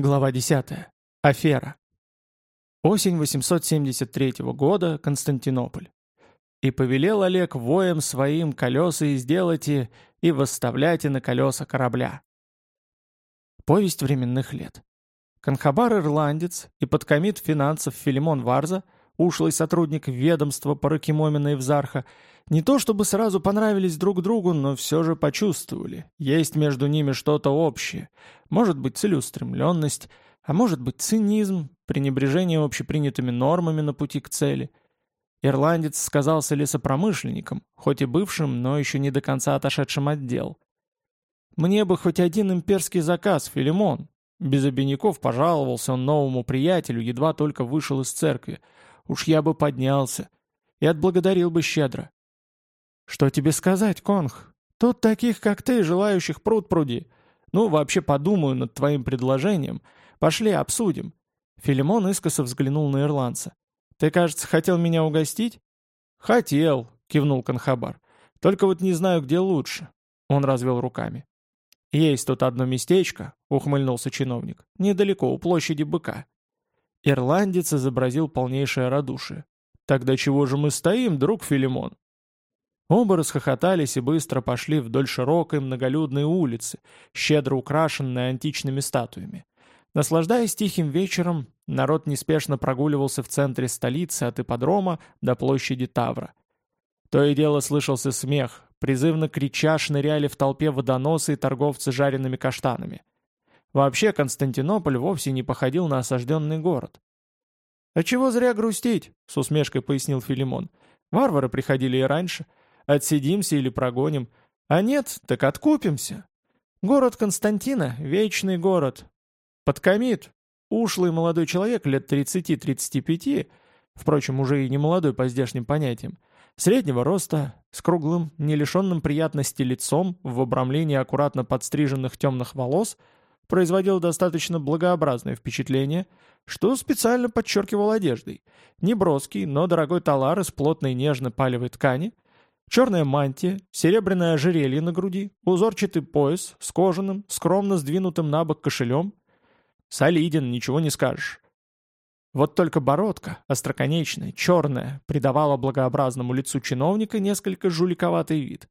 Глава 10. Афера. Осень 873 года. Константинополь. «И повелел Олег воем своим колеса и сделайте, и восставляйте на колеса корабля». Повесть временных лет. Конхабар-ирландец и подкомит финансов Филимон Варза, ушлый сотрудник ведомства Паракимомина и Взарха, не то чтобы сразу понравились друг другу, но все же почувствовали. Есть между ними что-то общее. Может быть целеустремленность, а может быть цинизм, пренебрежение общепринятыми нормами на пути к цели. Ирландец сказался лесопромышленником, хоть и бывшим, но еще не до конца отошедшим от дел. «Мне бы хоть один имперский заказ, Филимон!» Без обиняков пожаловался он новому приятелю, едва только вышел из церкви. «Уж я бы поднялся!» и отблагодарил бы щедро. «Что тебе сказать, Конг? Тут таких, как ты, желающих пруд пруди. Ну, вообще подумаю над твоим предложением. Пошли, обсудим». Филимон искоса взглянул на ирландца. «Ты, кажется, хотел меня угостить?» «Хотел», — кивнул Конхабар. «Только вот не знаю, где лучше». Он развел руками. «Есть тут одно местечко», — ухмыльнулся чиновник, — «недалеко, у площади быка». Ирландец изобразил полнейшее радушие. «Тогда чего же мы стоим, друг Филимон? Оба расхохотались и быстро пошли вдоль широкой многолюдной улицы, щедро украшенной античными статуями. Наслаждаясь тихим вечером, народ неспешно прогуливался в центре столицы от ипподрома до площади Тавра. То и дело слышался смех, призывно крича шныряли в толпе водоносы и торговцы жареными каштанами. Вообще Константинополь вовсе не походил на осажденный город. «А чего зря грустить?» — с усмешкой пояснил Филимон. «Варвары приходили и раньше». Отсидимся или прогоним. А нет, так откупимся. Город Константина — вечный город. Подкомит. Ушлый молодой человек лет 30-35, впрочем, уже и не молодой по здешним понятиям, среднего роста, с круглым, не лишенным приятности лицом в обрамлении аккуратно подстриженных темных волос, производил достаточно благообразное впечатление, что специально подчеркивал одеждой. Неброский, но дорогой талар из плотной нежно-палевой ткани — Черная мантия, серебряное ожерелье на груди, узорчатый пояс с кожаным, скромно сдвинутым на бок кошелем. Солиден, ничего не скажешь. Вот только бородка, остроконечная, черная, придавала благообразному лицу чиновника несколько жуликоватый вид,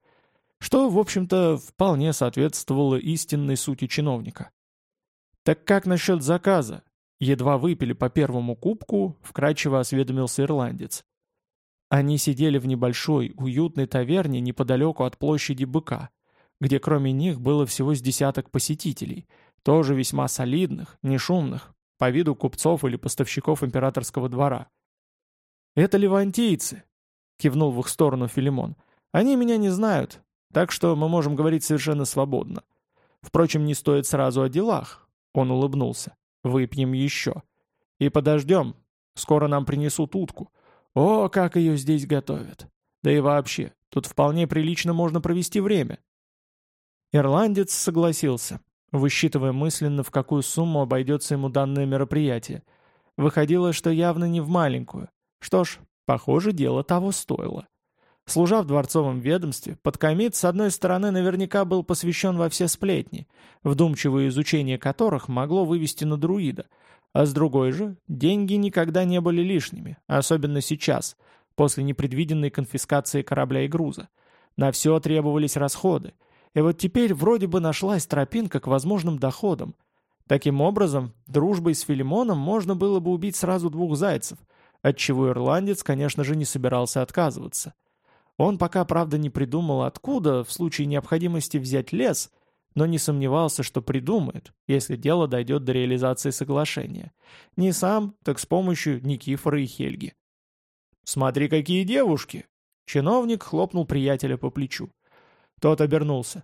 что, в общем-то, вполне соответствовало истинной сути чиновника. «Так как насчет заказа?» Едва выпили по первому кубку, вкрадчиво осведомился ирландец. Они сидели в небольшой, уютной таверне неподалеку от площади Быка, где кроме них было всего с десяток посетителей, тоже весьма солидных, не шумных, по виду купцов или поставщиков императорского двора. «Это левантийцы», — кивнул в их сторону Филимон. «Они меня не знают, так что мы можем говорить совершенно свободно. Впрочем, не стоит сразу о делах», — он улыбнулся. «Выпьем еще. И подождем. Скоро нам принесут утку. О, как ее здесь готовят! Да и вообще, тут вполне прилично можно провести время. Ирландец согласился, высчитывая мысленно, в какую сумму обойдется ему данное мероприятие. Выходило, что явно не в маленькую. Что ж, похоже, дело того стоило. Служа в дворцовом ведомстве, подкомит, с одной стороны, наверняка был посвящен во все сплетни, вдумчивое изучение которых могло вывести на друида — а с другой же, деньги никогда не были лишними, особенно сейчас, после непредвиденной конфискации корабля и груза. На все требовались расходы. И вот теперь вроде бы нашлась тропинка к возможным доходам. Таким образом, дружбой с Филимоном можно было бы убить сразу двух зайцев, от чего ирландец, конечно же, не собирался отказываться. Он пока, правда, не придумал, откуда, в случае необходимости взять лес – но не сомневался, что придумает, если дело дойдет до реализации соглашения. Не сам, так с помощью Никифора и Хельги. «Смотри, какие девушки!» Чиновник хлопнул приятеля по плечу. Тот обернулся.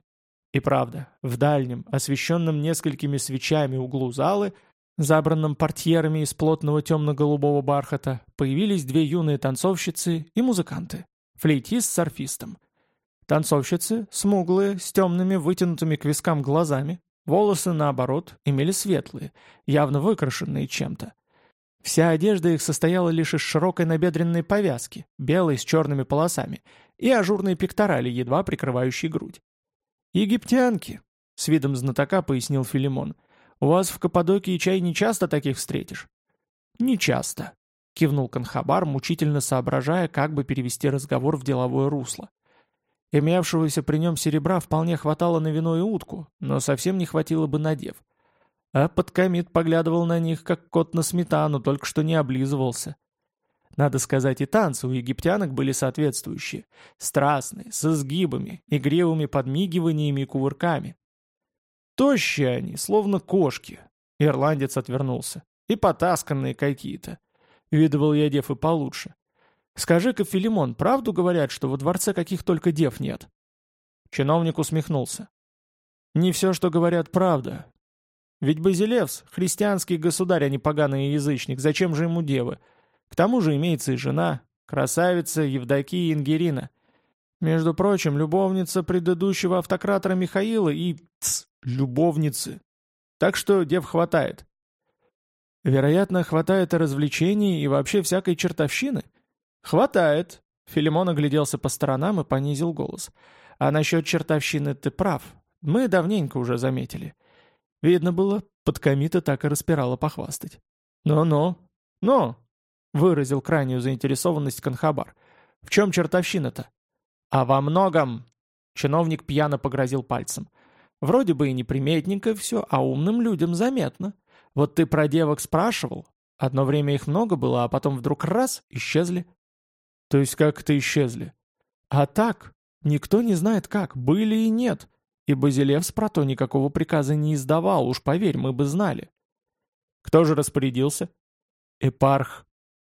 И правда, в дальнем, освещенном несколькими свечами углу залы, забранном портьерами из плотного темно-голубого бархата, появились две юные танцовщицы и музыканты. Флейтист с арфистом. Танцовщицы, смуглые, с темными вытянутыми к вискам глазами, волосы, наоборот, имели светлые, явно выкрашенные чем-то. Вся одежда их состояла лишь из широкой набедренной повязки, белой с черными полосами, и ажурной пекторали, едва прикрывающей грудь. «Египтянки», — с видом знатока пояснил Филимон, — У вас в Каппадокии чай не часто таких встретишь?» «Не часто», — кивнул Канхабар, мучительно соображая, как бы перевести разговор в деловое русло. Имевшегося при нем серебра вполне хватало на вино и утку, но совсем не хватило бы на дев. А подкомит поглядывал на них, как кот на сметану, только что не облизывался. Надо сказать, и танцы у египтянок были соответствующие. Страстные, с изгибами, игривыми подмигиваниями и кувырками. Тощие они, словно кошки. Ирландец отвернулся. И потасканные какие-то. Видывал я дев и получше. Скажи-ка, Филимон, правду говорят, что во дворце каких только дев нет?» Чиновник усмехнулся. «Не все, что говорят, правда. Ведь Базилевс — христианский государь, а не поганый язычник. Зачем же ему девы? К тому же имеется и жена, красавица Евдокия Ингерина. Между прочим, любовница предыдущего автократора Михаила и... Тс, любовницы. Так что дев хватает». «Вероятно, хватает и развлечений, и вообще всякой чертовщины?» «Хватает!» Филимон огляделся по сторонам и понизил голос. «А насчет чертовщины ты прав. Мы давненько уже заметили. Видно было, под комита так и распирало похвастать». «Ну-ну, ну!» — выразил крайнюю заинтересованность Конхабар. «В чем чертовщина-то?» «А во многом!» — чиновник пьяно погрозил пальцем. «Вроде бы и неприметненько все, а умным людям заметно. Вот ты про девок спрашивал. Одно время их много было, а потом вдруг раз — исчезли. То есть как-то исчезли. А так, никто не знает как, были и нет. И Базилевс про то никакого приказа не издавал, уж поверь, мы бы знали. Кто же распорядился? Эпарх,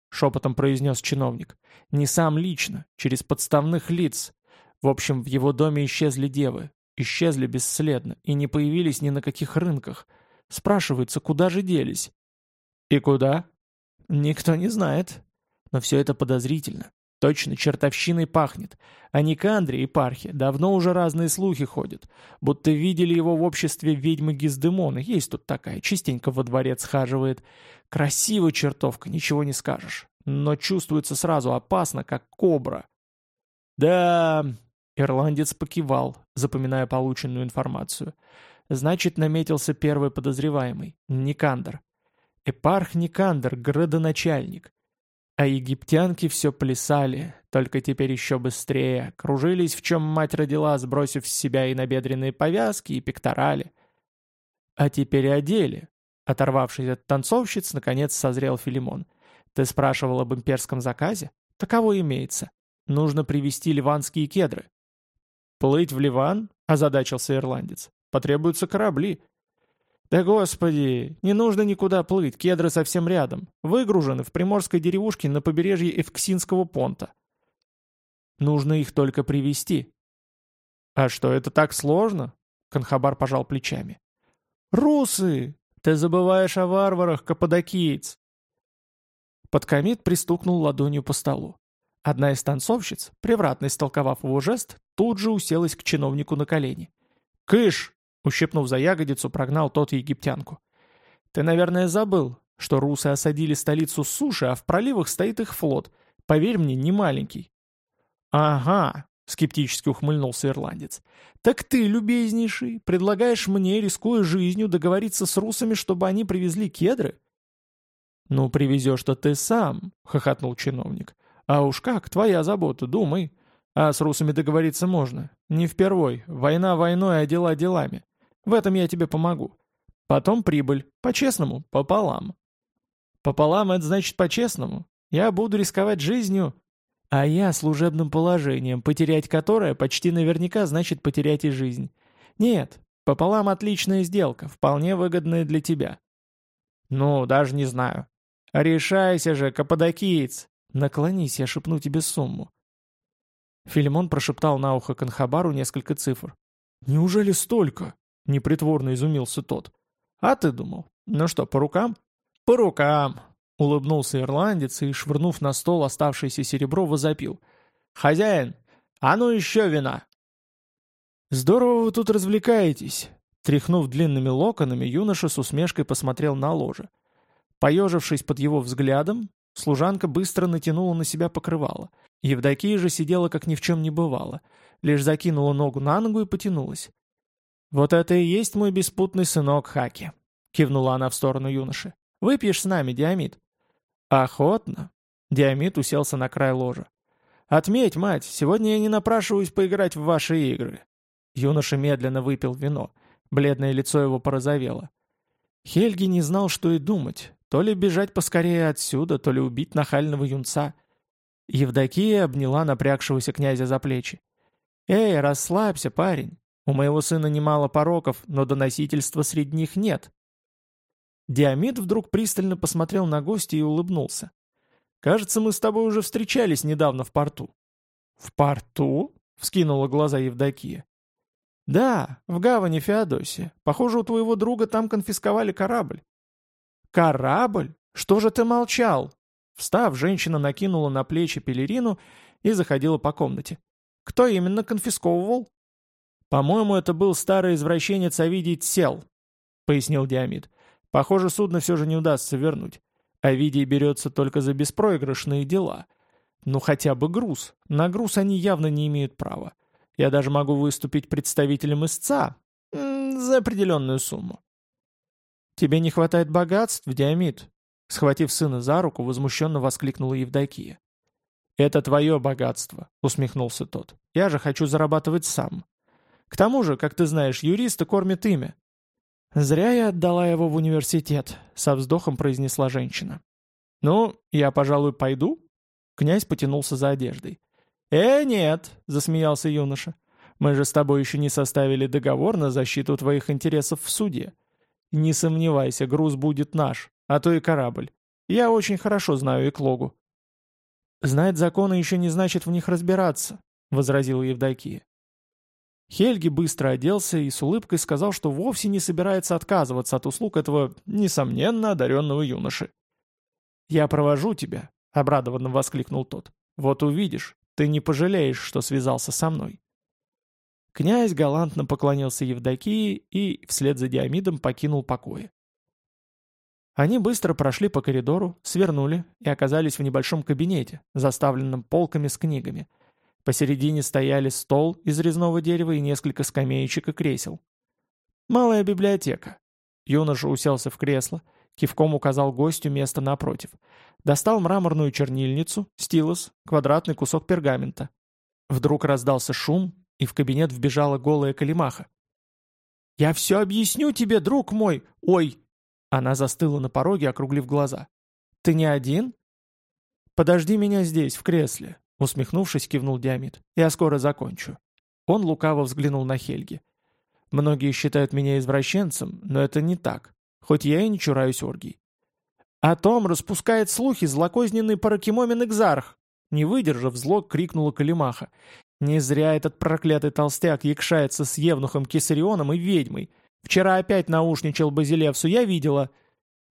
шепотом произнес чиновник. Не сам лично, через подставных лиц. В общем, в его доме исчезли девы. Исчезли бесследно и не появились ни на каких рынках. Спрашивается, куда же делись? И куда? Никто не знает. Но все это подозрительно. Точно чертовщиной пахнет. А Никандре и Пархе давно уже разные слухи ходят. Будто видели его в обществе ведьмы Гиздемона. Есть тут такая, частенько во дворец схаживает. Красиво чертовка, ничего не скажешь. Но чувствуется сразу опасно, как кобра. Да, ирландец покивал, запоминая полученную информацию. Значит, наметился первый подозреваемый, Никандр. Эпарх Никандр, градоначальник. А египтянки все плясали, только теперь еще быстрее, кружились, в чем мать родила, сбросив с себя и набедренные повязки, и пекторали. А теперь одели. Оторвавшись от танцовщиц, наконец созрел Филимон. Ты спрашивал об имперском заказе? Таково имеется. Нужно привезти ливанские кедры. «Плыть в Ливан?» – озадачился ирландец. «Потребуются корабли. «Да господи, не нужно никуда плыть, кедры совсем рядом. Выгружены в приморской деревушке на побережье Эвксинского понта. Нужно их только привезти». «А что, это так сложно?» Конхабар пожал плечами. «Русы! Ты забываешь о варварах, каппадокиец!» Подкомит пристукнул ладонью по столу. Одна из танцовщиц, превратно истолковав его жест, тут же уселась к чиновнику на колени. «Кыш!» Ущипнув за ягодицу, прогнал тот египтянку. «Ты, наверное, забыл, что русы осадили столицу суши, а в проливах стоит их флот. Поверь мне, не маленький». «Ага», — скептически ухмыльнулся ирландец. «Так ты, любезнейший, предлагаешь мне, рискуя жизнью, договориться с русами, чтобы они привезли кедры?» «Ну, привезешь-то ты сам», — хохотнул чиновник. «А уж как, твоя забота, думай. А с русами договориться можно. Не впервой. Война войной, а дела делами. В этом я тебе помогу. Потом прибыль. По-честному, пополам. Пополам — это значит по-честному. Я буду рисковать жизнью, а я служебным положением, потерять которое почти наверняка значит потерять и жизнь. Нет, пополам отличная сделка, вполне выгодная для тебя. Ну, даже не знаю. Решайся же, каппадокиец. Наклонись, я шепну тебе сумму. Филимон прошептал на ухо Канхабару несколько цифр. «Неужели столько?» — непритворно изумился тот. «А ты думал? Ну что, по рукам?» «По рукам!» — улыбнулся ирландец и, швырнув на стол оставшееся серебро, возопил. «Хозяин, а ну еще вина!» «Здорово вы тут развлекаетесь!» Тряхнув длинными локонами, юноша с усмешкой посмотрел на ложе. Поежившись под его взглядом, служанка быстро натянула на себя покрывало. Евдокия же сидела, как ни в чем не бывало, лишь закинула ногу на ногу и потянулась. «Вот это и есть мой беспутный сынок Хаки. кивнула она в сторону юноши. «Выпьешь с нами, Диамид?» «Охотно». Диамид уселся на край ложа. «Отметь, мать, сегодня я не напрашиваюсь поиграть в ваши игры». Юноша медленно выпил вино. Бледное лицо его порозовело. Хельги не знал, что и думать. То ли бежать поскорее отсюда, то ли убить нахального юнца. Евдокия обняла напрягшегося князя за плечи. «Эй, расслабься, парень. У моего сына немало пороков, но доносительства среди них нет». Диамид вдруг пристально посмотрел на гостя и улыбнулся. «Кажется, мы с тобой уже встречались недавно в порту». «В порту?» — вскинула глаза Евдокия. «Да, в гавани Феодосия. Похоже, у твоего друга там конфисковали корабль». «Корабль? Что же ты молчал?» Встав, женщина накинула на плечи пелерину и заходила по комнате. «Кто именно конфисковывал?» «По-моему, это был старый извращенец Овидий Сел», — пояснил Диамид. «Похоже, судно все же не удастся вернуть. Овидий берется только за беспроигрышные дела. Ну хотя бы груз. На груз они явно не имеют права. Я даже могу выступить представителем истца за определенную сумму. «Тебе не хватает богатств, Диамид?» Схватив сына за руку, возмущенно воскликнула Евдокия. «Это твое богатство», — усмехнулся тот. «Я же хочу зарабатывать сам. К тому же, как ты знаешь, юриста кормит имя». «Зря я отдала его в университет», — со вздохом произнесла женщина. «Ну, я, пожалуй, пойду?» Князь потянулся за одеждой. «Э, нет», — засмеялся юноша. «Мы же с тобой еще не составили договор на защиту твоих интересов в суде. Не сомневайся, груз будет наш, а то и корабль. Я очень хорошо знаю Эклогу». «Знать законы еще не значит в них разбираться», — возразила Евдокия. Хельги быстро оделся и с улыбкой сказал, что вовсе не собирается отказываться от услуг этого, несомненно, одаренного юноши. «Я провожу тебя», — обрадованно воскликнул тот. «Вот увидишь, ты не пожалеешь, что связался со мной». Князь галантно поклонился Евдокии и вслед за Диамидом покинул покои. Они быстро прошли по коридору, свернули и оказались в небольшом кабинете, заставленном полками с книгами. Посередине стояли стол из резного дерева и несколько скамеечек и кресел. «Малая библиотека». Юноша уселся в кресло, кивком указал гостю место напротив. Достал мраморную чернильницу, стилус, квадратный кусок пергамента. Вдруг раздался шум, и в кабинет вбежала голая калимаха. «Я все объясню тебе, друг мой! Ой!» Она застыла на пороге, округлив глаза. «Ты не один?» «Подожди меня здесь, в кресле», — усмехнувшись, кивнул Диамид. «Я скоро закончу». Он лукаво взглянул на Хельги. «Многие считают меня извращенцем, но это не так, хоть я и не чураюсь оргий. «О том распускает слухи злокозненный паракимомен Экзарх!» Не выдержав, зло крикнула Калимаха. «Не зря этот проклятый толстяк якшается с Евнухом Кесарионом и ведьмой. Вчера опять наушничал Базилевсу, я видела...»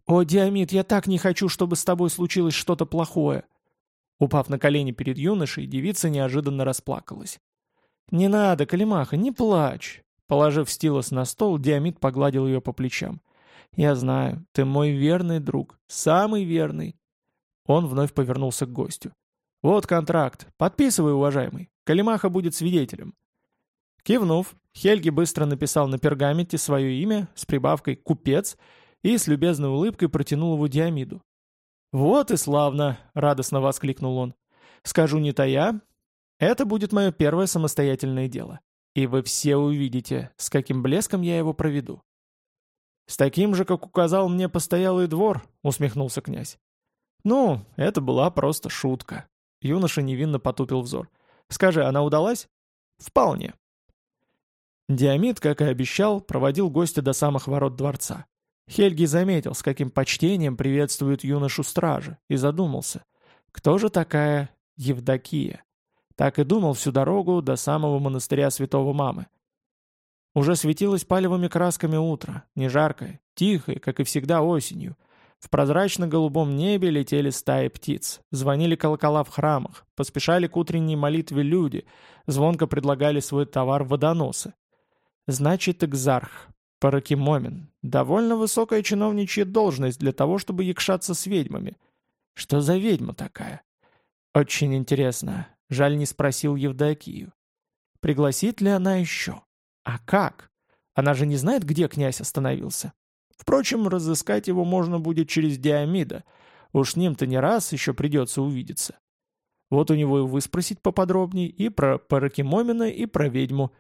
«О, Диамид, я так не хочу, чтобы с тобой случилось что-то плохое!» Упав на колени перед юношей, девица неожиданно расплакалась. «Не надо, Калимаха, не плачь!» Положив стилус на стол, Диамид погладил ее по плечам. «Я знаю, ты мой верный друг, самый верный». Он вновь повернулся к гостю. «Вот контракт. Подписывай, уважаемый. Калимаха будет свидетелем». Кивнув, Хельги быстро написал на пергаменте свое имя с прибавкой «Купец» и с любезной улыбкой протянул его Диамиду. «Вот и славно!» — радостно воскликнул он. «Скажу не тая, это будет мое первое самостоятельное дело. И вы все увидите, с каким блеском я его проведу. «С таким же, как указал мне постоялый двор», — усмехнулся князь. «Ну, это была просто шутка». Юноша невинно потупил взор. «Скажи, она удалась?» «Вполне». Диамид, как и обещал, проводил гостя до самых ворот дворца. Хельги заметил, с каким почтением приветствует юношу стражи, и задумался, кто же такая Евдокия? Так и думал всю дорогу до самого монастыря святого Мамы. Уже светилось палевыми красками утро, не жаркое, тихое, как и всегда осенью. В прозрачно-голубом небе летели стаи птиц, звонили колокола в храмах, поспешали к утренней молитве люди, звонко предлагали свой товар водоносы. Значит, экзарх, паракимомин, довольно высокая чиновничья должность для того, чтобы якшаться с ведьмами. Что за ведьма такая? Очень интересно. Жаль, не спросил Евдокию. Пригласит ли она еще? А как? Она же не знает, где князь остановился. Впрочем, разыскать его можно будет через Диамида. Уж с ним-то не раз еще придется увидеться. Вот у него и выспросить поподробнее и про Паракимомина, и про ведьму.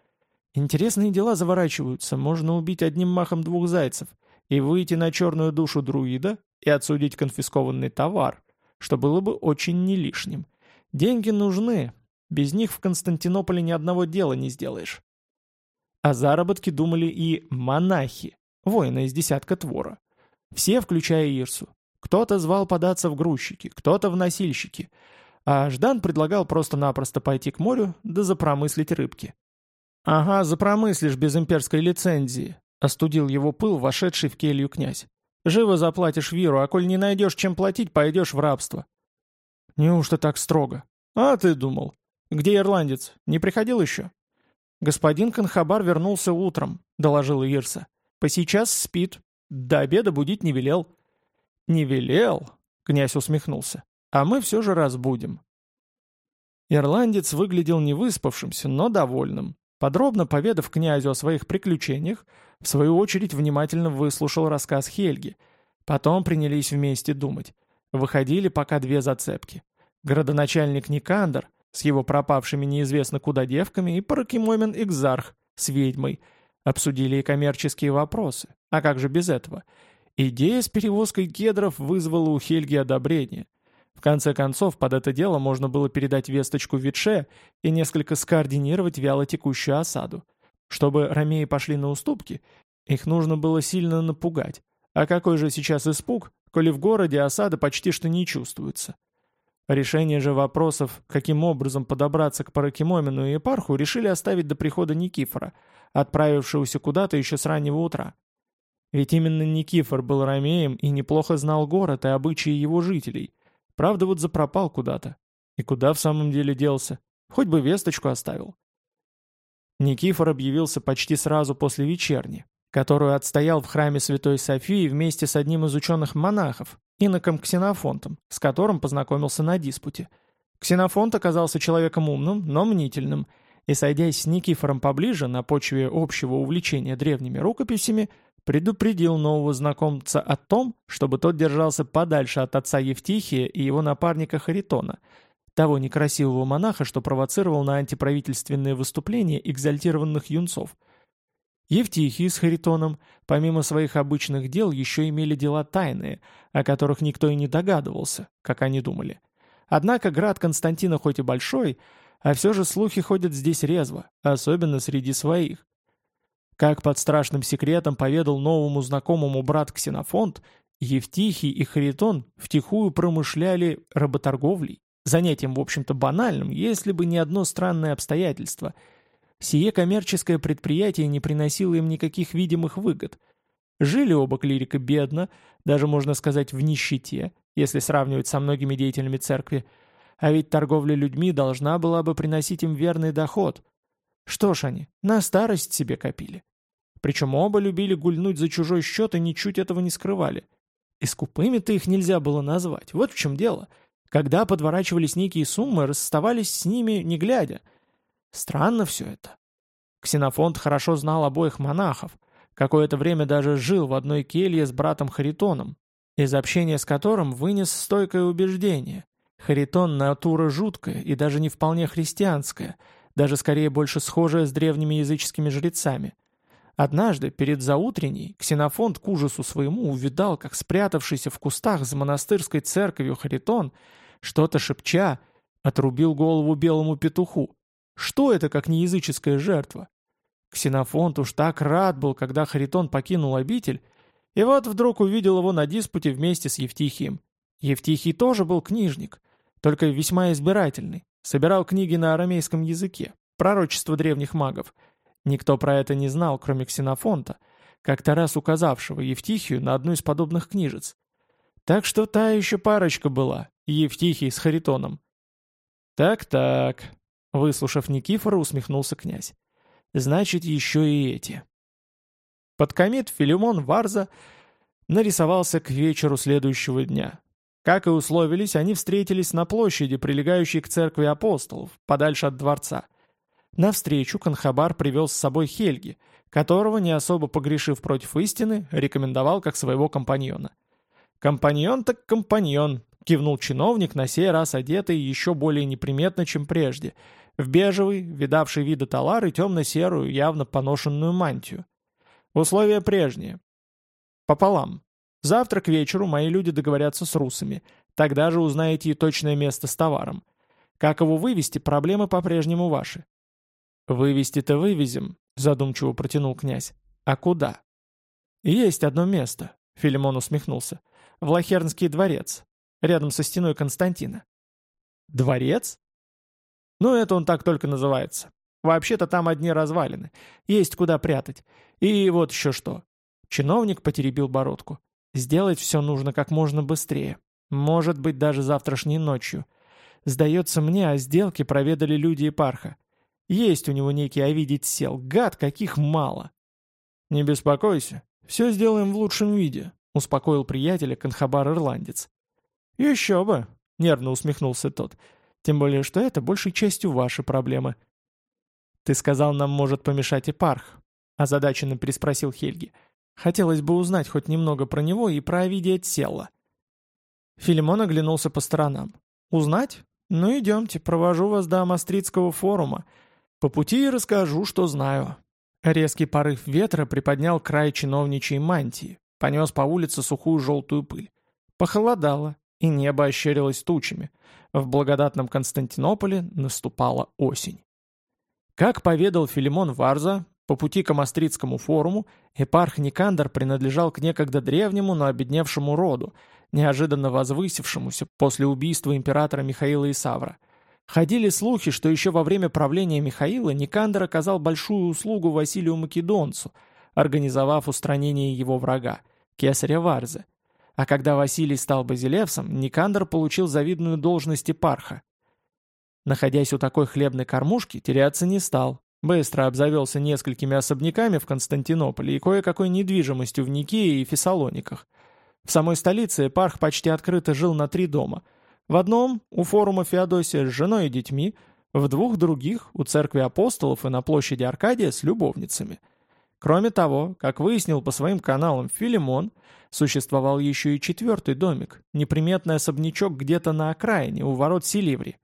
Интересные дела заворачиваются, можно убить одним махом двух зайцев и выйти на черную душу друида и отсудить конфискованный товар, что было бы очень не лишним. Деньги нужны, без них в Константинополе ни одного дела не сделаешь. О заработке думали и монахи, воины из десятка твора. Все, включая Ирсу. Кто-то звал податься в грузчики, кто-то в носильщики – а Ждан предлагал просто-напросто пойти к морю да запромыслить рыбки. «Ага, запромыслишь без имперской лицензии», — остудил его пыл, вошедший в келью князь. «Живо заплатишь Виру, а коль не найдешь чем платить, пойдешь в рабство». «Неужто так строго?» «А ты думал. Где ирландец? Не приходил еще?» «Господин Канхабар вернулся утром», — доложила Ирса. «Посейчас спит. До обеда будить не велел». «Не велел?» — князь усмехнулся а мы все же разбудим». Ирландец выглядел невыспавшимся, но довольным. Подробно поведав князю о своих приключениях, в свою очередь внимательно выслушал рассказ Хельги. Потом принялись вместе думать. Выходили пока две зацепки. Городоначальник Никандр с его пропавшими неизвестно куда девками и Паракимомен Экзарх с ведьмой. Обсудили и коммерческие вопросы. А как же без этого? Идея с перевозкой кедров вызвала у Хельги одобрение. В конце концов, под это дело можно было передать весточку Витше и несколько скоординировать вяло текущую осаду. Чтобы ромеи пошли на уступки, их нужно было сильно напугать. А какой же сейчас испуг, коли в городе осада почти что не чувствуется? Решение же вопросов, каким образом подобраться к Паракимомину и Епарху, решили оставить до прихода Никифора, отправившегося куда-то еще с раннего утра. Ведь именно Никифор был ромеем и неплохо знал город и обычаи его жителей – Правда, вот запропал куда-то. И куда в самом деле делся? Хоть бы весточку оставил. Никифор объявился почти сразу после вечерни, которую отстоял в храме Святой Софии вместе с одним из ученых-монахов, иноком Ксенофонтом, с которым познакомился на диспуте. Ксенофонт оказался человеком умным, но мнительным, и, сойдясь с Никифором поближе на почве общего увлечения древними рукописями, предупредил нового знакомца о том, чтобы тот держался подальше от отца Евтихия и его напарника Харитона, того некрасивого монаха, что провоцировал на антиправительственные выступления экзальтированных юнцов. Евтихий с Харитоном, помимо своих обычных дел, еще имели дела тайные, о которых никто и не догадывался, как они думали. Однако град Константина хоть и большой, а все же слухи ходят здесь резво, особенно среди своих. Как под страшным секретом поведал новому знакомому брат Ксенофонт, Евтихий и Харитон втихую промышляли работорговлей, занятием, в общем-то, банальным, если бы не одно странное обстоятельство. Сие коммерческое предприятие не приносило им никаких видимых выгод. Жили оба клирика бедно, даже, можно сказать, в нищете, если сравнивать со многими деятелями церкви, а ведь торговля людьми должна была бы приносить им верный доход – что ж они, на старость себе копили. Причем оба любили гульнуть за чужой счет и ничуть этого не скрывали. И скупыми-то их нельзя было назвать. Вот в чем дело. Когда подворачивались некие суммы, расставались с ними не глядя. Странно все это. Ксенофонт хорошо знал обоих монахов. Какое-то время даже жил в одной келье с братом Харитоном, из общения с которым вынес стойкое убеждение. Харитон натура жуткая и даже не вполне христианская – даже скорее больше схожая с древними языческими жрецами. Однажды, перед заутренней, Ксенофонт к ужасу своему увидал, как спрятавшийся в кустах за монастырской церковью Харитон, что-то шепча, отрубил голову белому петуху. Что это, как не языческая жертва? Ксенофонт уж так рад был, когда Харитон покинул обитель, и вот вдруг увидел его на диспуте вместе с Евтихием. Евтихий тоже был книжник, только весьма избирательный. Собирал книги на арамейском языке, пророчество древних магов. Никто про это не знал, кроме Ксенофонта, как-то раз указавшего Евтихию на одну из подобных книжец. Так что та еще парочка была, Евтихий с Харитоном. «Так-так», — выслушав Никифора, усмехнулся князь. «Значит, еще и эти». Подкомит Филимон Варза нарисовался к вечеру следующего дня, как и условились, они встретились на площади, прилегающей к церкви апостолов, подальше от дворца. На встречу Канхабар привел с собой Хельги, которого, не особо погрешив против истины, рекомендовал как своего компаньона. «Компаньон так компаньон», — кивнул чиновник, на сей раз одетый еще более неприметно, чем прежде, в бежевый, видавший виды талар и темно-серую, явно поношенную мантию. Условия прежние. Пополам. Завтра к вечеру мои люди договорятся с русами. Тогда же узнаете и точное место с товаром. Как его вывести, проблемы по-прежнему ваши. «Вывести-то вывезем», — задумчиво протянул князь. «А куда?» «Есть одно место», — Филимон усмехнулся. «В Лохернский дворец, рядом со стеной Константина». «Дворец?» «Ну, это он так только называется. Вообще-то там одни развалины. Есть куда прятать. И вот еще что». Чиновник потеребил бородку. «Сделать все нужно как можно быстрее. Может быть, даже завтрашней ночью. Сдается мне, о сделке проведали люди Епарха. Есть у него некий Овидить сел, гад, каких мало. «Не беспокойся, все сделаем в лучшем виде», — успокоил приятеля конхабар-ирландец. «Еще бы», — нервно усмехнулся тот, «тем более, что это большей частью ваши проблемы». «Ты сказал, нам может помешать Епарх», — озадаченно переспросил Хельги. «Хотелось бы узнать хоть немного про него и про Овидия Тселла». Филимон оглянулся по сторонам. «Узнать? Ну идемте, провожу вас до Амастридского форума. По пути и расскажу, что знаю». Резкий порыв ветра приподнял край чиновничьей мантии, понес по улице сухую желтую пыль. Похолодало, и небо ощерилось тучами. В благодатном Константинополе наступала осень. Как поведал Филимон Варза, по пути к Амастридскому форуму епарх Никандр принадлежал к некогда древнему, но обедневшему роду, неожиданно возвысившемуся после убийства императора Михаила Исавра – Ходили слухи, что еще во время правления Михаила Никандр оказал большую услугу Василию Македонцу, организовав устранение его врага, кесаря Варзы. А когда Василий стал базилевсом, Никандр получил завидную должность епарха. Находясь у такой хлебной кормушки, теряться не стал. Быстро обзавелся несколькими особняками в Константинополе и кое-какой недвижимостью в Никее и Фессалониках. В самой столице епарх почти открыто жил на три дома – в одном – у форума Феодосия с женой и детьми, в двух других – у церкви апостолов и на площади Аркадия с любовницами. Кроме того, как выяснил по своим каналам Филимон, существовал еще и четвертый домик, неприметный особнячок где-то на окраине, у ворот Селиври.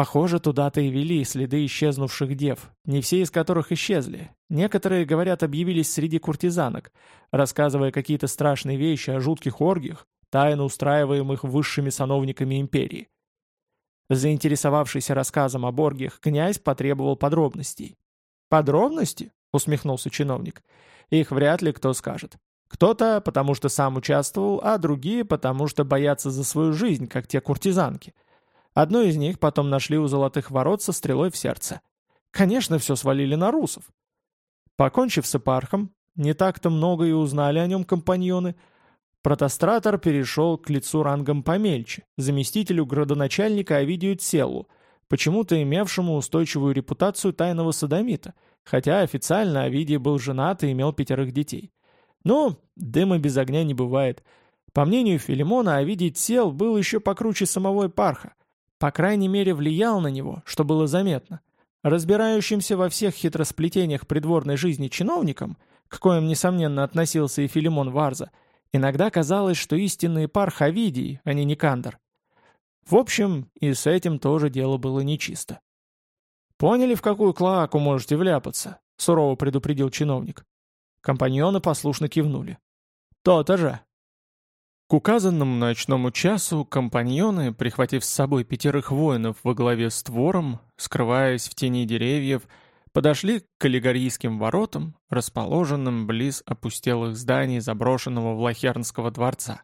Похоже, туда-то и вели следы исчезнувших дев, не все из которых исчезли. Некоторые, говорят, объявились среди куртизанок, рассказывая какие-то страшные вещи о жутких оргиях, тайно устраиваемых высшими сановниками империи. Заинтересовавшийся рассказом о Боргиях, князь потребовал подробностей. «Подробности?» — усмехнулся чиновник. «Их вряд ли кто скажет. Кто-то, потому что сам участвовал, а другие, потому что боятся за свою жизнь, как те куртизанки. Одну из них потом нашли у золотых ворот со стрелой в сердце. Конечно, все свалили на русов. Покончив с эпархом, не так-то много и узнали о нем компаньоны — Протостратор перешел к лицу рангом помельче, заместителю градоначальника Овидию Целу, почему-то имевшему устойчивую репутацию тайного садомита, хотя официально Овидий был женат и имел пятерых детей. Но дыма без огня не бывает. По мнению Филимона, Овидий Цел был еще покруче самого Эпарха. По крайней мере, влиял на него, что было заметно. Разбирающимся во всех хитросплетениях придворной жизни чиновникам, к коим, несомненно, относился и Филимон Варза, Иногда казалось, что истинный пар Хавидий, а не Никандр. В общем, и с этим тоже дело было нечисто. «Поняли, в какую клаку можете вляпаться?» — сурово предупредил чиновник. Компаньоны послушно кивнули. «То-то же!» К указанному ночному часу компаньоны, прихватив с собой пятерых воинов во главе с твором, скрываясь в тени деревьев, подошли к каллигарийским воротам, расположенным близ опустелых зданий заброшенного Влахернского дворца.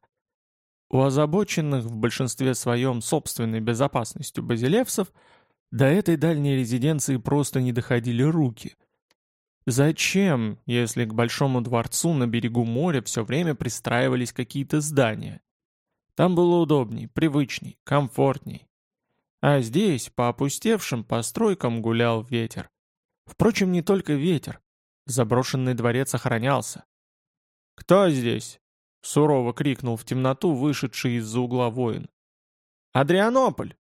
У озабоченных в большинстве своем собственной безопасностью базилевсов до этой дальней резиденции просто не доходили руки. Зачем, если к большому дворцу на берегу моря все время пристраивались какие-то здания? Там было удобней, привычней, комфортней. А здесь по опустевшим постройкам гулял ветер. Впрочем, не только ветер. Заброшенный дворец охранялся. «Кто здесь?» — сурово крикнул в темноту вышедший из-за угла воин. «Адрианополь!»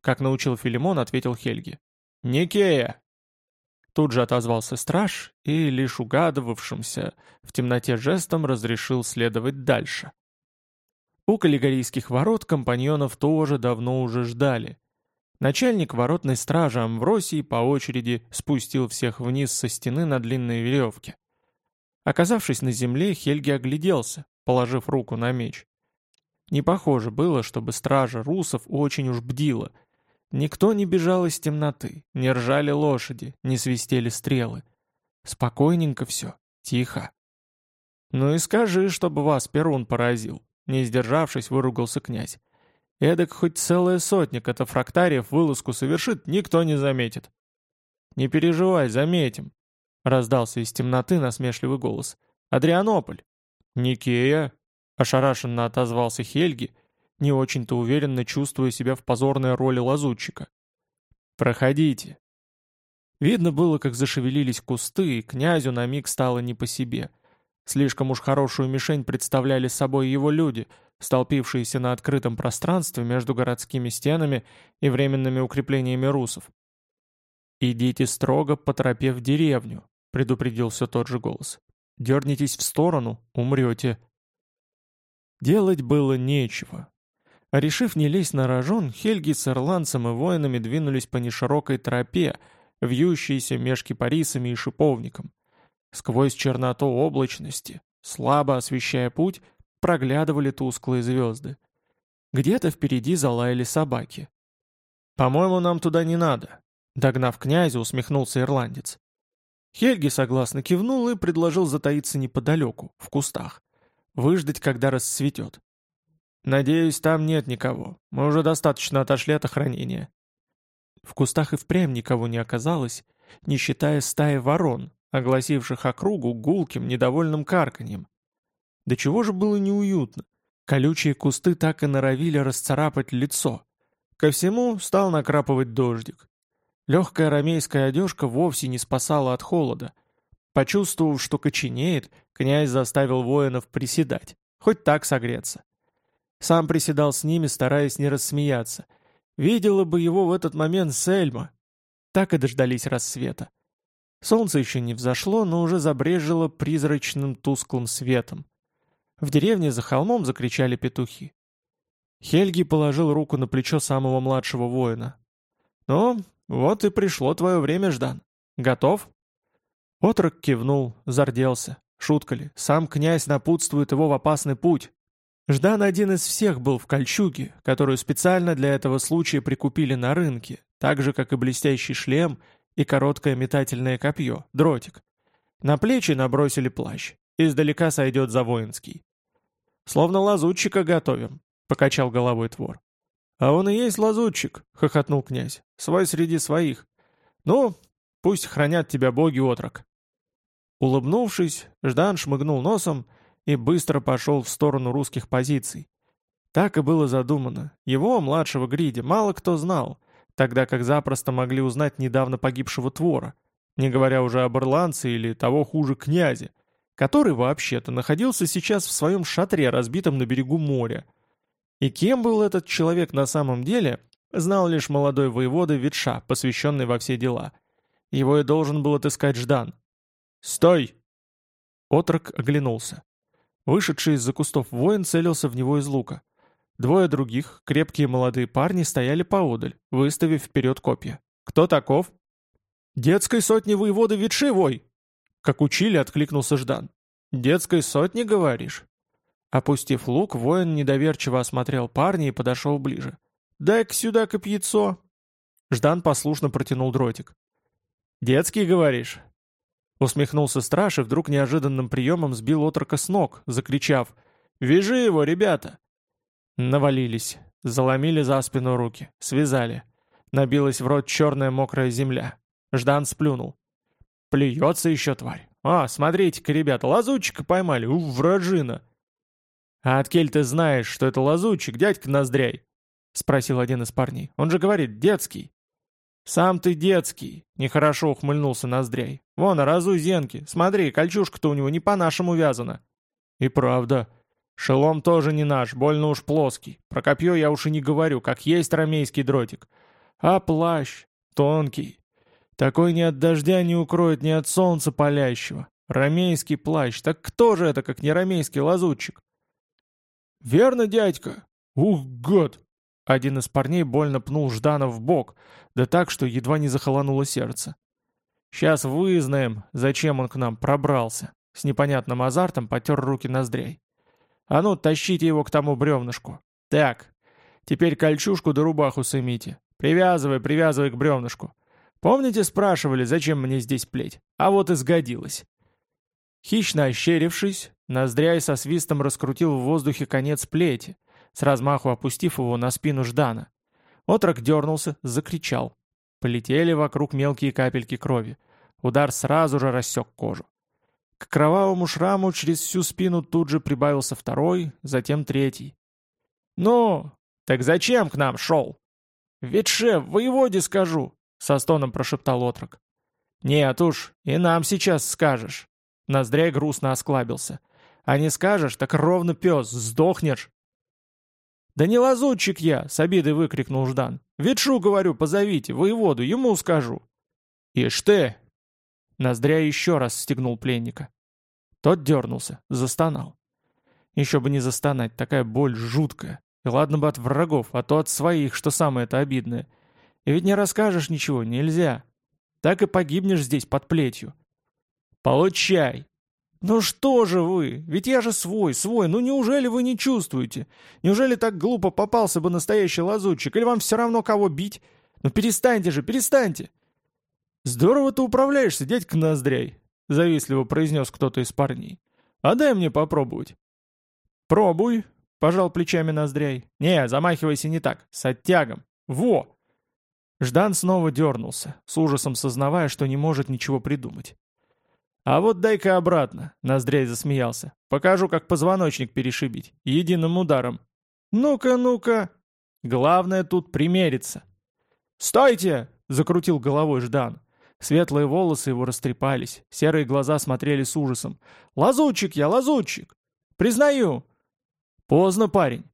Как научил Филимон, ответил Хельги. Никея!» Тут же отозвался страж и, лишь угадывавшимся, в темноте жестом разрешил следовать дальше. У каллигорийских ворот компаньонов тоже давно уже ждали. Начальник воротной стражи Амвросий по очереди спустил всех вниз со стены на длинной веревке. Оказавшись на земле, Хельги огляделся, положив руку на меч. Не похоже было, чтобы стража русов очень уж бдила. Никто не бежал из темноты, не ржали лошади, не свистели стрелы. Спокойненько все, тихо. «Ну и скажи, чтобы вас Перун поразил», — не сдержавшись, выругался князь. «Эдак хоть целая сотня катафрактариев вылазку совершит, никто не заметит». «Не переживай, заметим», — раздался из темноты насмешливый голос. «Адрианополь». «Никея», Ошарашенно отозвался Хельги, не очень-то уверенно чувствуя себя в позорной роли лазутчика. «Проходите». Видно было, как зашевелились кусты, и князю на миг стало не по себе. Слишком уж хорошую мишень представляли собой его люди, столпившиеся на открытом пространстве между городскими стенами и временными укреплениями русов. «Идите строго по тропе в деревню», — предупредил все тот же голос. «Дернитесь в сторону, умрете». Делать было нечего. Решив не лезть на рожон, Хельги с ирландцем и воинами двинулись по неширокой тропе, вьющейся меж кипарисами и шиповником. Сквозь черноту облачности, слабо освещая путь, проглядывали тусклые звезды. Где-то впереди залаяли собаки. «По-моему, нам туда не надо», — догнав князя, усмехнулся ирландец. Хельги согласно кивнул и предложил затаиться неподалеку, в кустах выждать, когда рассветет. Надеюсь, там нет никого. Мы уже достаточно отошли от охранения. В кустах и впрямь никого не оказалось, не считая стаи ворон, огласивших округу гулким, недовольным карканьем. Да чего же было неуютно? Колючие кусты так и норовили расцарапать лицо. Ко всему стал накрапывать дождик. Легкая рамейская одежка вовсе не спасала от холода — Почувствовав, что коченеет, князь заставил воинов приседать, хоть так согреться. Сам приседал с ними, стараясь не рассмеяться. Видела бы его в этот момент Сельма. Так и дождались рассвета. Солнце еще не взошло, но уже забрежило призрачным тусклым светом. В деревне за холмом закричали петухи. Хельги положил руку на плечо самого младшего воина. «Ну, вот и пришло твое время, Ждан. Готов?» Отрок кивнул, зарделся. Шутка ли, сам князь напутствует его в опасный путь. Ждан один из всех был в кольчуге, которую специально для этого случая прикупили на рынке, так же, как и блестящий шлем и короткое метательное копье, дротик. На плечи набросили плащ, издалека сойдет за воинский. «Словно лазутчика готовим», — покачал головой твор. «А он и есть лазутчик», — хохотнул князь, — «свой среди своих. Ну, пусть хранят тебя боги, отрок». Улыбнувшись, Ждан шмыгнул носом и быстро пошел в сторону русских позиций. Так и было задумано. Его, младшего Гриди, мало кто знал, тогда как запросто могли узнать недавно погибшего Твора, не говоря уже об ирландце или того хуже князе, который вообще-то находился сейчас в своем шатре, разбитом на берегу моря. И кем был этот человек на самом деле, знал лишь молодой воевода Ветша, посвященный во все дела. Его и должен был отыскать Ждан, «Стой!» Отрок оглянулся. Вышедший из-за кустов воин целился в него из лука. Двое других, крепкие молодые парни, стояли поодаль, выставив вперед копья. «Кто таков?» «Детской сотни воеводы Ветшевой!» Как учили, откликнулся Ждан. «Детской сотни, говоришь?» Опустив лук, воин недоверчиво осмотрел парня и подошел ближе. «Дай-ка сюда копьецо!» Ждан послушно протянул дротик. «Детский, говоришь? Усмехнулся страж и вдруг неожиданным приемом сбил отрока с ног, закричав «Вяжи его, ребята!» Навалились, заломили за спину руки, связали. Набилась в рот черная мокрая земля. Ждан сплюнул. «Плюется еще тварь! А, смотрите-ка, ребята, лазутчика поймали, у, вражина!» «А от кель ты знаешь, что это лазутчик, дядька Ноздряй?» — спросил один из парней. «Он же говорит, детский». «Сам ты детский», — нехорошо ухмыльнулся Ноздряй. «Вон, разуй зенки. Смотри, кольчушка-то у него не по-нашему вязана». «И правда. Шелом тоже не наш, больно уж плоский. Про копье я уж и не говорю, как есть рамейский дротик. А плащ? Тонкий. Такой ни от дождя не укроет, ни от солнца палящего. Ромейский плащ. Так кто же это, как не ромейский лазутчик? «Верно, дядька?» «Ух, гад!» Один из парней больно пнул Ждана в бок, да так, что едва не захолонуло сердце. «Сейчас вызнаем, зачем он к нам пробрался». С непонятным азартом потер руки ноздрей. «А ну, тащите его к тому бревнышку. Так, теперь кольчушку да рубаху сымите. Привязывай, привязывай к бревнышку. Помните, спрашивали, зачем мне здесь плеть? А вот и сгодилось». Хищно ощерившись, Ноздряй со свистом раскрутил в воздухе конец плети, с размаху опустив его на спину Ждана. Отрок дернулся, закричал. Полетели вокруг мелкие капельки крови. Удар сразу же рассек кожу. К кровавому шраму через всю спину тут же прибавился второй, затем третий. «Ну, так зачем к нам шел?» «Ветше, воеводе скажу!» — со стоном прошептал отрок. «Нет уж, и нам сейчас скажешь». Ноздряй грустно осклабился. А не скажешь, так ровно пес, сдохнешь. «Да не лазутчик я!» — с обидой выкрикнул Ждан. «Ветшу, говорю, позовите, воеводу, ему скажу». «Ишь ты!» Ноздря еще раз стегнул пленника. Тот дернулся, застонал. Еще бы не застонать, такая боль жуткая. И ладно бы от врагов, а то от своих, что самое это обидное. И ведь не расскажешь ничего, нельзя. Так и погибнешь здесь под плетью. «Получай!» «Ну что же вы? Ведь я же свой, свой, ну неужели вы не чувствуете? Неужели так глупо попался бы настоящий лазутчик? Или вам все равно кого бить? Ну перестаньте же, перестаньте!» «Здорово ты управляешься, дядька Ноздряй», — завистливо произнес кто-то из парней. «А дай мне попробовать». «Пробуй», — пожал плечами Ноздряй. «Не, замахивайся не так, с оттягом. Во!» Ждан снова дернулся, с ужасом сознавая, что не может ничего придумать. «А вот дай-ка обратно», — Ноздрей засмеялся. «Покажу, как позвоночник перешибить. Единым ударом». «Ну-ка, ну-ка». «Главное тут примериться». «Стойте!» — закрутил головой Ждан. Светлые волосы его растрепались, серые глаза смотрели с ужасом. «Лазутчик я, лазутчик! Признаю!» «Поздно, парень!»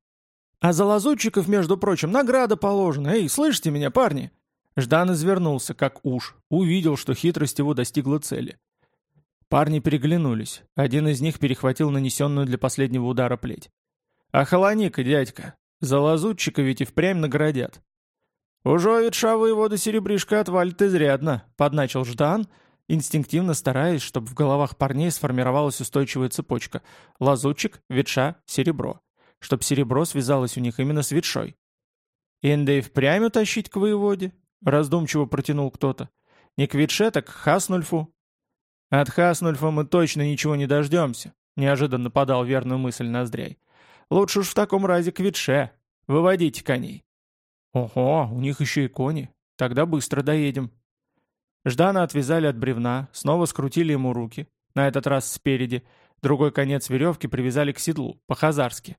«А за лазутчиков, между прочим, награда положена. Эй, слышите меня, парни?» Ждан извернулся, как уж, увидел, что хитрость его достигла цели. Парни переглянулись. Один из них перехватил нанесенную для последнего удара плеть. «Охолони-ка, дядька! За лазутчика ведь и впрямь наградят!» «Уже ветша воевода серебришка отвалит изрядно», — подначил Ждан, инстинктивно стараясь, чтобы в головах парней сформировалась устойчивая цепочка. Лазутчик, ветша, серебро. Чтоб серебро связалось у них именно с ветшой. «Инда и впрямь утащить к воеводе?» — раздумчиво протянул кто-то. «Не к ветше, так к Хаснульфу. «От Хаснульфа мы точно ничего не дождемся», — неожиданно подал верную мысль Ноздряй. «Лучше уж в таком разе к ветше. Выводите коней». «Ого, у них еще и кони. Тогда быстро доедем». Ждана отвязали от бревна, снова скрутили ему руки, на этот раз спереди, другой конец веревки привязали к седлу, по-хазарски.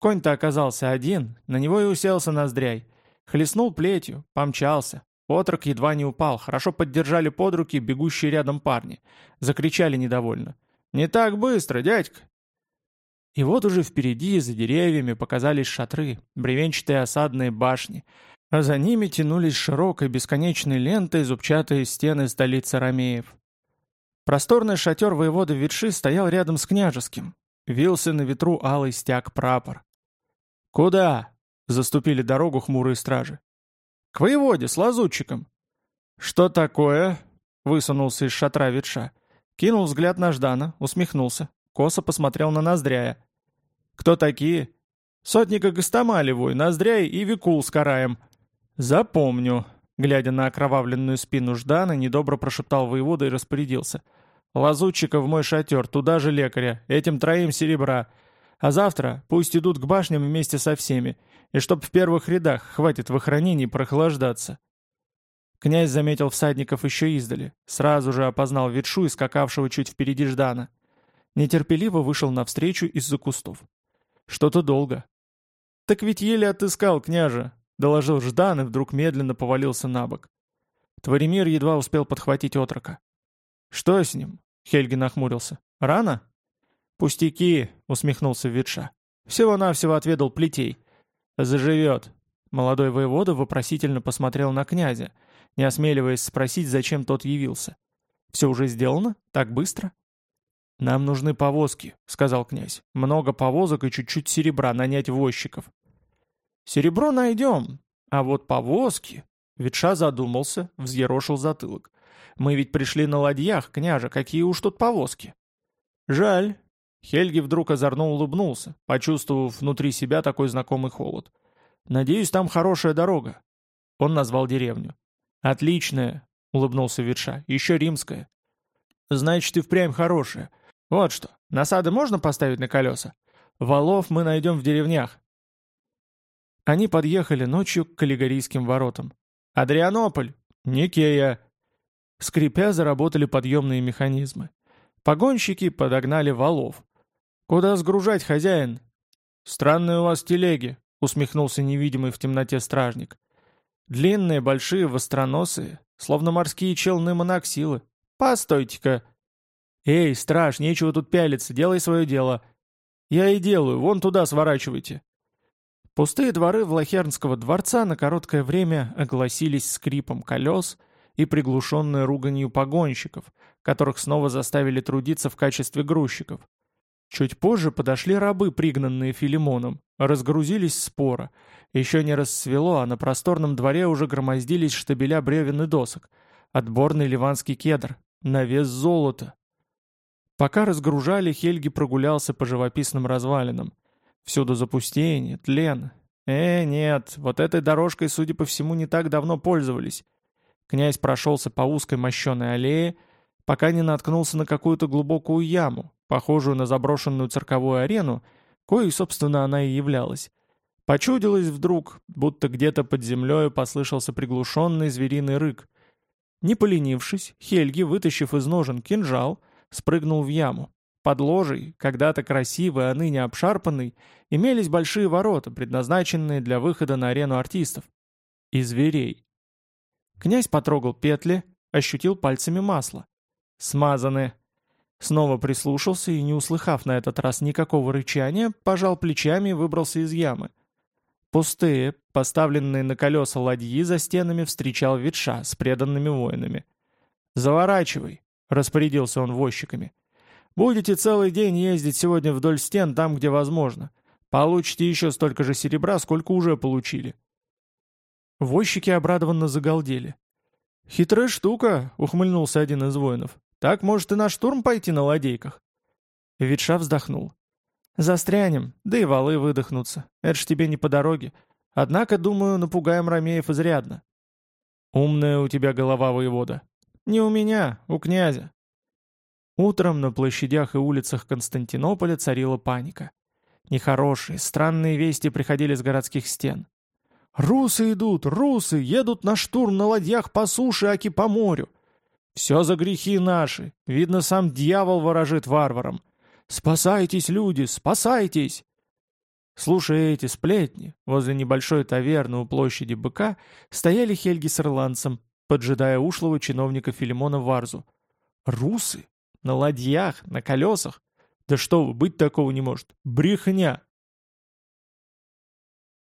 Конь-то оказался один, на него и уселся Ноздряй. Хлестнул плетью, помчался, Отрок едва не упал, хорошо поддержали под руки бегущие рядом парни. Закричали недовольно. «Не так быстро, дядька!» И вот уже впереди, за деревьями, показались шатры, бревенчатые осадные башни, а за ними тянулись широкой бесконечной лентой зубчатые стены столицы Ромеев. Просторный шатер воевода Ветши стоял рядом с княжеским. Вился на ветру алый стяг прапор. «Куда?» — заступили дорогу хмурые стражи. «К воеводе, с лазутчиком». «Что такое?» — высунулся из шатра ветша. Кинул взгляд на Ждана, усмехнулся. Косо посмотрел на Ноздряя. «Кто такие?» «Сотника Гастамалевой, Ноздряй и Викул с Караем». «Запомню», — глядя на окровавленную спину Ждана, недобро прошептал воевода и распорядился. «Лазутчика в мой шатер, туда же лекаря, этим троим серебра. А завтра пусть идут к башням вместе со всеми и чтоб в первых рядах хватит в охранении прохлаждаться. Князь заметил всадников еще издали, сразу же опознал ветшу и скакавшего чуть впереди Ждана. Нетерпеливо вышел навстречу из-за кустов. Что-то долго. «Так ведь еле отыскал, княже!» — доложил Ждан и вдруг медленно повалился на бок. Творимир едва успел подхватить отрока. «Что с ним?» — Хельги нахмурился. «Рано?» «Пустяки!» — усмехнулся Ветша. «Всего-навсего отведал плетей. «Заживет». Молодой воевода вопросительно посмотрел на князя. не осмеливаясь спросить, зачем тот явился. «Все уже сделано? Так быстро?» «Нам нужны повозки», — сказал князь. «Много повозок и чуть-чуть серебра нанять возчиков». «Серебро найдем, а вот повозки...» Ветша задумался, взъерошил затылок. «Мы ведь пришли на ладьях, княже, какие уж тут повозки». «Жаль». Хельги вдруг озорно улыбнулся, почувствовав внутри себя такой знакомый холод. «Надеюсь, там хорошая дорога». Он назвал деревню. «Отличная», — улыбнулся Ветша, — «еще римская». «Значит, и впрямь хорошая. Вот что, насады можно поставить на колеса? Валов мы найдем в деревнях». Они подъехали ночью к Каллигорийским воротам. «Адрианополь! Никея!» Скрипя, заработали подъемные механизмы. Погонщики подогнали валов. «Куда сгружать, хозяин?» «Странные у вас телеги», — усмехнулся невидимый в темноте стражник. «Длинные, большие, востроносые, словно морские челны моноксилы. Постойте-ка!» «Эй, страж, нечего тут пялиться, делай свое дело». «Я и делаю, вон туда сворачивайте». Пустые дворы Влахернского дворца на короткое время огласились скрипом колес и приглушенной руганью погонщиков, которых снова заставили трудиться в качестве грузчиков. Чуть позже подошли рабы, пригнанные Филимоном, разгрузились спора. Еще не рассвело, а на просторном дворе уже громоздились штабеля бревен и досок. Отборный ливанский кедр, на вес золота. Пока разгружали, Хельги прогулялся по живописным развалинам. Всюду запустение, тлен. Э, нет, вот этой дорожкой, судя по всему, не так давно пользовались. Князь прошелся по узкой мощеной аллее, пока не наткнулся на какую-то глубокую яму, похожую на заброшенную цирковую арену, коей, собственно, она и являлась. Почудилось вдруг, будто где-то под землей послышался приглушенный звериный рык. Не поленившись, Хельги, вытащив из ножен кинжал, спрыгнул в яму. Под ложей, когда-то красивый, а ныне обшарпанный, имелись большие ворота, предназначенные для выхода на арену артистов. И зверей. Князь потрогал петли, ощутил пальцами масло. Смазаны. Снова прислушался и, не услыхав на этот раз никакого рычания, пожал плечами и выбрался из ямы. Пустые, поставленные на колеса ладьи за стенами встречал ветша с преданными воинами. «Заворачивай», — распорядился он возчиками. Будете целый день ездить сегодня вдоль стен там, где возможно. Получите еще столько же серебра, сколько уже получили». Возчики обрадованно загалдели. «Хитрая штука», — ухмыльнулся один из воинов. «Так может и на штурм пойти на ладейках». Ветша вздохнул. «Застрянем, да и валы выдохнутся. Это ж тебе не по дороге. Однако, думаю, напугаем ромеев изрядно». «Умная у тебя голова, воевода». «Не у меня, у князя. Утром на площадях и улицах Константинополя царила паника. Нехорошие, странные вести приходили с городских стен. «Русы идут! Русы! Едут на штурм на ладьях по суше, аки по морю! Все за грехи наши! Видно, сам дьявол ворожит варварам! Спасайтесь, люди, спасайтесь!» Слушая эти сплетни, возле небольшой таверны у площади быка стояли Хельги с ирландцем, поджидая ушлого чиновника Филимона Варзу. «Русы? На ладьях, на колесах? Да что вы, быть такого не может. Брехня.